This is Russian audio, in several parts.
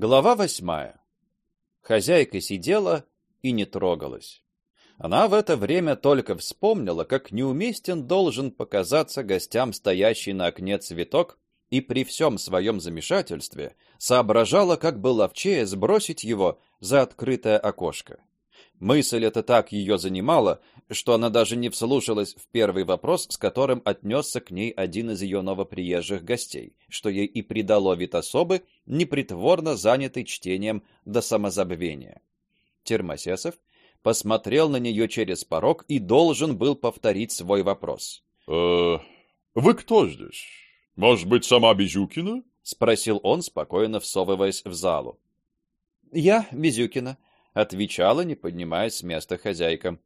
Глава восьмая. Хозяйка сидела и не трогалась. Она в это время только вспомнила, как неуместен должен показаться гостям стоящий на окне цветок, и при всем своем замешательстве соображала, как бы ловчее сбросить его за открытое окошко. Мысль эта так ее занимала, что она даже не вслушалась в первый вопрос, с которым отнесся к ней один из ее новоприезжих гостей, что ей и придало вид особы, непритворно занятый чтением до самозабвения. Термосесов посмотрел на нее через порог и должен был повторить свой вопрос. «Э, вы кто здесь? Может быть, сама Безюкина?» — спросил он, спокойно всовываясь в залу. «Я Безюкина», отвечала, не поднимаясь с места хозяйка.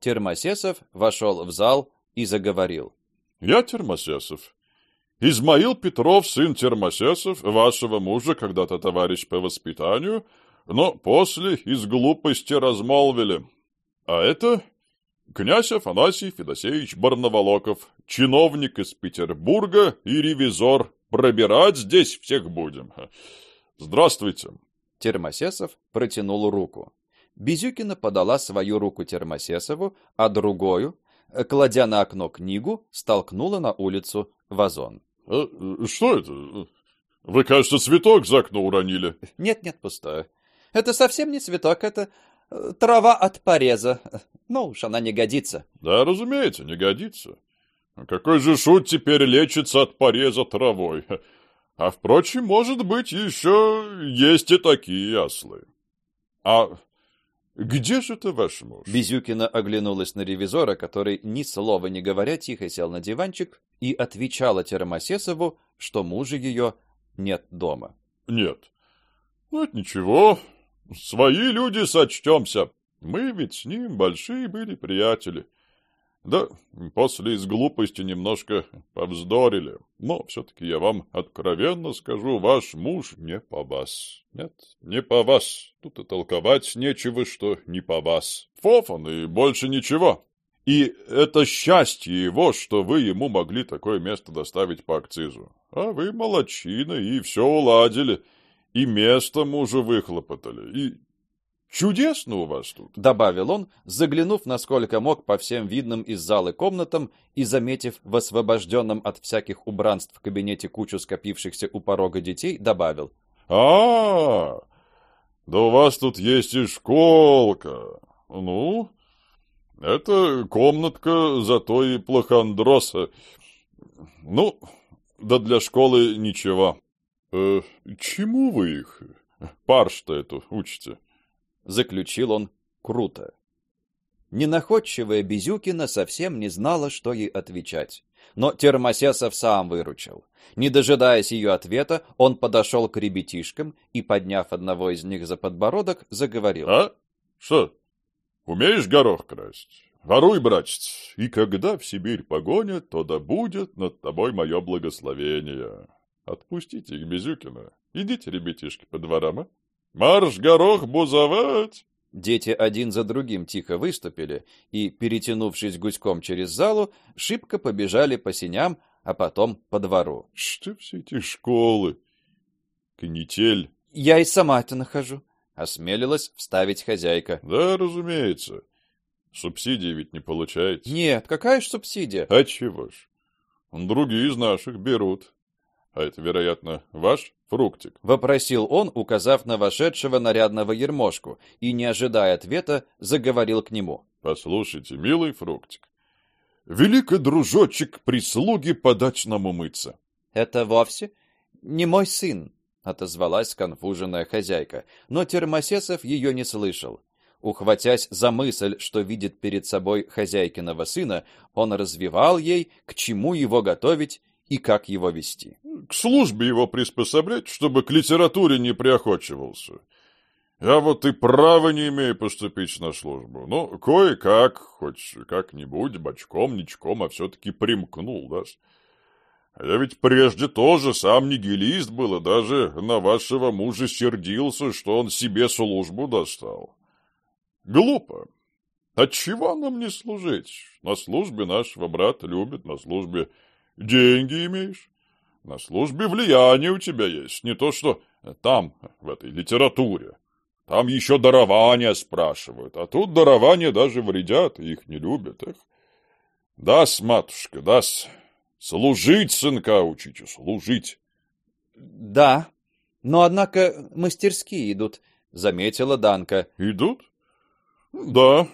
Термосесов вошел в зал и заговорил. Я Термосесов. Измаил Петров, сын Термосесов, вашего мужа, когда-то товарищ по воспитанию, но после из глупости размолвили. А это князь Афанасий Федосеевич Барнаволоков, чиновник из Петербурга и ревизор. Пробирать здесь всех будем. Здравствуйте. Термосесов протянул руку. Безюкина подала свою руку Термосесову, а другую, кладя на окно книгу, столкнула на улицу вазон. «Э, что это? Вы, кажется, цветок за окно уронили. Нет, нет, пустое. Это совсем не цветок, это э, трава от пореза. Ну уж она не годится. Да, разумеется, не годится. Какой же шут теперь лечится от пореза травой? А, впрочем, может быть, еще есть и такие ослы. А где же ты ваш муж? Безюкина оглянулась на ревизора, который ни слова не говоря тихо сел на диванчик и отвечала Термосесову, что мужа ее нет дома. Нет. Ну, это ничего. Свои люди сочтемся. Мы ведь с ним большие были приятели. Да, после из глупости немножко повздорили. Но все-таки я вам откровенно скажу, ваш муж не по вас. Нет, не по вас. Тут и толковать нечего, что не по вас. Фофан и больше ничего. И это счастье его, что вы ему могли такое место доставить по акцизу. А вы молодчина и все уладили. И место мужу выхлопотали, и Чудесно у вас тут, добавил он, заглянув насколько мог по всем видным из залы комнатам и заметив в освобожденном от всяких убранств в кабинете кучу скопившихся у порога детей, добавил: "А, -а, -а да у вас тут есть и школка. Ну, это комнатка, зато и плохандроса. Ну, да для школы ничего. Э, чему вы их, парш-то эту, учите?" Заключил он круто. Ненаходчивая Безюкина совсем не знала, что ей отвечать. Но Термосесов сам выручил. Не дожидаясь ее ответа, он подошел к ребятишкам и, подняв одного из них за подбородок, заговорил. «А? Что? Умеешь горох красть? Воруй, братец, и когда в Сибирь погонят, то да будет над тобой мое благословение. Отпустите их, Безюкина. Идите, ребятишки, по дворам, а? Марш горох бузовать! Дети один за другим тихо выступили и, перетянувшись гуськом через залу, шибко побежали по сеням, а потом по двору. Что все эти школы? Канитель. Я и сама это нахожу, осмелилась вставить хозяйка. Да, разумеется. Субсидии ведь не получаете. Нет, какая ж субсидия? А чего ж? Другие из наших берут. А это, вероятно, ваш фруктик? Вопросил он, указав на вошедшего нарядного ермошку, и, не ожидая ответа, заговорил к нему. Послушайте, милый фруктик, великий дружочек прислуги подать нам умыться. Это вовсе не мой сын, отозвалась сконфуженная хозяйка, но Термосесов ее не слышал. Ухватясь за мысль, что видит перед собой хозяйкиного сына, он развивал ей, к чему его готовить и как его вести. К службе его приспособлять, чтобы к литературе не приохочивался. Я вот и права не имею поступить на службу. Ну, кое-как, хоть как-нибудь, бочком-ничком, а все-таки примкнул, да? Я ведь прежде тоже сам нигилист был, и даже на вашего мужа сердился, что он себе службу достал. Глупо. Отчего нам не служить? На службе нашего брата любят, на службе Деньги имеешь? На службе влияние у тебя есть, не то что там, в этой литературе. Там еще дарования спрашивают, а тут дарования даже вредят, их не любят. Эх. Да-с, матушка, да-с. Служить, сынка, учите, служить. Да, но, однако, мастерские идут, заметила Данка. Идут? Да,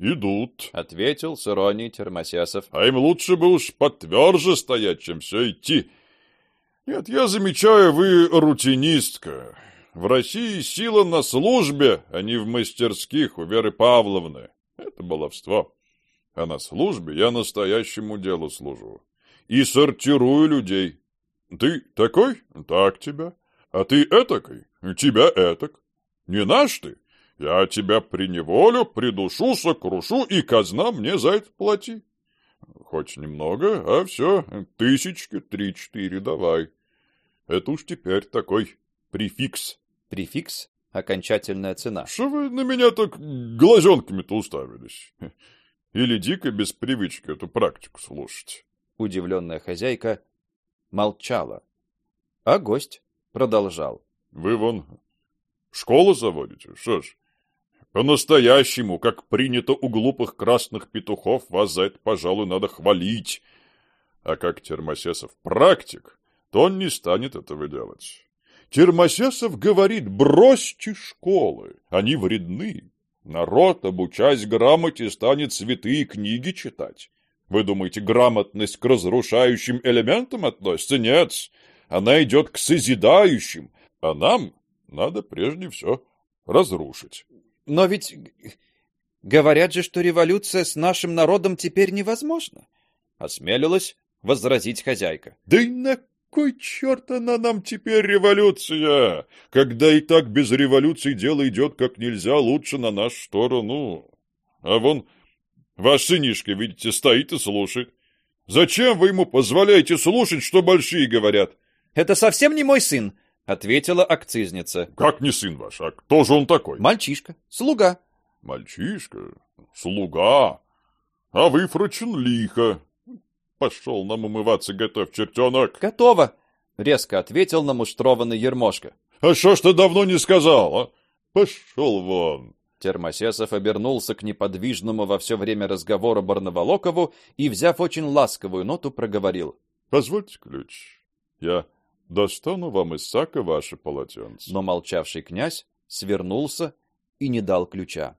идут, ответил с иронией Термосесов. А им лучше бы уж потверже стоять, чем все идти. Нет, я замечаю, вы рутинистка. В России сила на службе, а не в мастерских у Веры Павловны. Это баловство. А на службе я настоящему делу служу. И сортирую людей. Ты такой? Так тебя. А ты этакой? Тебя этак. Не наш ты? Я тебя приневолю, придушу, сокрушу, и казна мне за это плати. Хоть немного, а все, тысячки три-четыре давай. Это уж теперь такой префикс. Префикс — окончательная цена. Что вы на меня так глазенками-то уставились? Или дико без привычки эту практику слушать? Удивленная хозяйка молчала, а гость продолжал. Вы вон школу заводите, что ж? По-настоящему, как принято у глупых красных петухов, вас за это, пожалуй, надо хвалить. А как Термосесов практик, то он не станет этого делать. Термосесов говорит, бросьте школы, они вредны. Народ, обучаясь грамоте, станет святые книги читать. Вы думаете, грамотность к разрушающим элементам относится? Нет, она идет к созидающим, а нам надо прежде все разрушить. Но ведь говорят же, что революция с нашим народом теперь невозможна. Осмелилась возразить хозяйка. Да и на кой черт она нам теперь революция? Когда и так без революции дело идет как нельзя лучше на нашу сторону. А вон ваш сынишка, видите, стоит и слушает. Зачем вы ему позволяете слушать, что большие говорят? Это совсем не мой сын, ответила акцизница. Как не сын ваш, а кто же он такой? Мальчишка, слуга. Мальчишка, слуга. А вы, фрочен, лихо. Пошел нам умываться, готов, чертенок. Готово, резко ответил намуштрованный Ермошка. А что ж ты давно не сказал, а? Пошел вон. Термосесов обернулся к неподвижному во все время разговора Барнаволокову и, взяв очень ласковую ноту, проговорил. — Позвольте ключ. Я достану вам из сака ваше полотенце. Но молчавший князь свернулся и не дал ключа.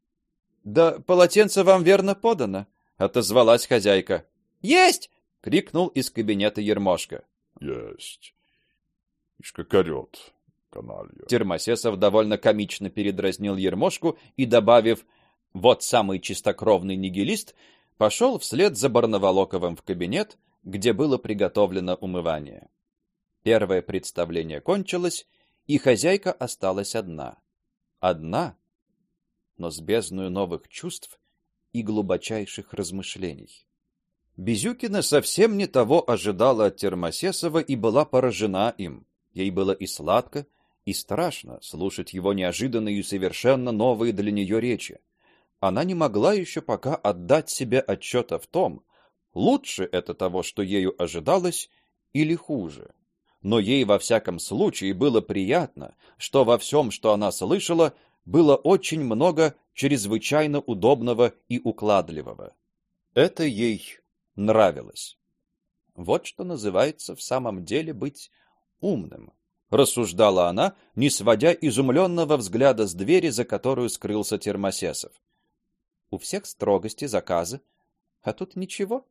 — Да полотенце вам верно подано, — отозвалась хозяйка. «Есть!» — крикнул из кабинета Ермошка. «Есть. Ишка корет, каналья». Термосесов довольно комично передразнил Ермошку и, добавив «вот самый чистокровный нигилист», пошел вслед за Барнаволоковым в кабинет, где было приготовлено умывание. Первое представление кончилось, и хозяйка осталась одна. Одна, но с бездной новых чувств и глубочайших размышлений. Безюкина совсем не того ожидала от Термосесова и была поражена им. Ей было и сладко, и страшно слушать его неожиданные и совершенно новые для нее речи. Она не могла еще пока отдать себе отчета в том, лучше это того, что ею ожидалось, или хуже. Но ей во всяком случае было приятно, что во всем, что она слышала, было очень много чрезвычайно удобного и укладливого. Это ей нравилось. Вот что называется в самом деле быть умным, рассуждала она, не сводя изумленного взгляда с двери, за которую скрылся Термосесов. У всех строгости, заказы, а тут ничего.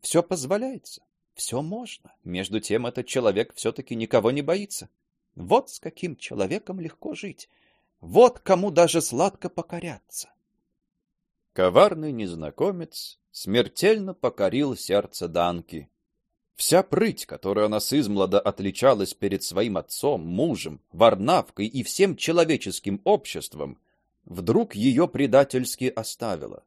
Все позволяется, все можно. Между тем этот человек все таки никого не боится. Вот с каким человеком легко жить. Вот кому даже сладко покоряться. Коварный незнакомец смертельно покорил сердце Данки. Вся прыть, которой она с измлада отличалась перед своим отцом, мужем, Варнавкой и всем человеческим обществом, вдруг ее предательски оставила.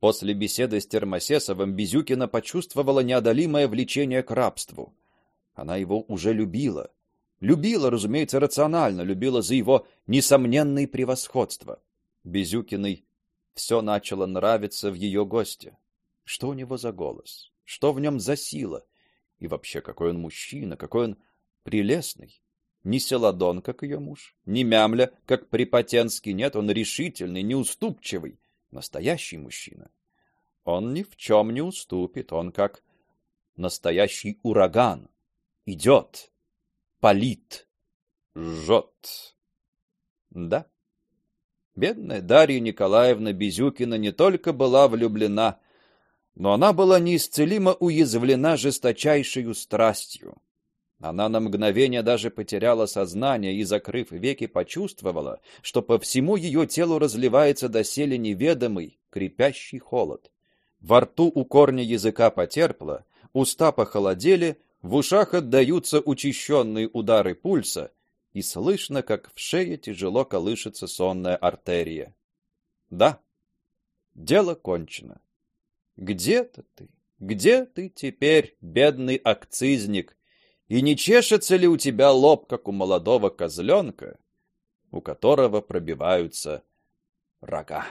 После беседы с Термосесовым Безюкина почувствовала неодолимое влечение к рабству. Она его уже любила. Любила, разумеется, рационально, любила за его несомненное превосходство. Безюкиной все начало нравиться в ее госте. Что у него за голос? Что в нем за сила? И вообще, какой он мужчина, какой он прелестный. Ни Селадон, как ее муж, ни Мямля, как Припотенский, нет, он решительный, неуступчивый, настоящий мужчина. Он ни в чем не уступит, он как настоящий ураган. Идет, палит, жжет. Да. Бедная Дарья Николаевна Безюкина не только была влюблена, но она была неисцелимо уязвлена жесточайшей страстью. Она на мгновение даже потеряла сознание и, закрыв веки, почувствовала, что по всему ее телу разливается доселе неведомый, крепящий холод. Во рту у корня языка потерпло, уста похолодели, в ушах отдаются учащенные удары пульса, и слышно, как в шее тяжело колышется сонная артерия. Да, дело кончено. Где-то ты, где ты теперь, бедный акцизник, и не чешется ли у тебя лоб, как у молодого козленка, у которого пробиваются рога?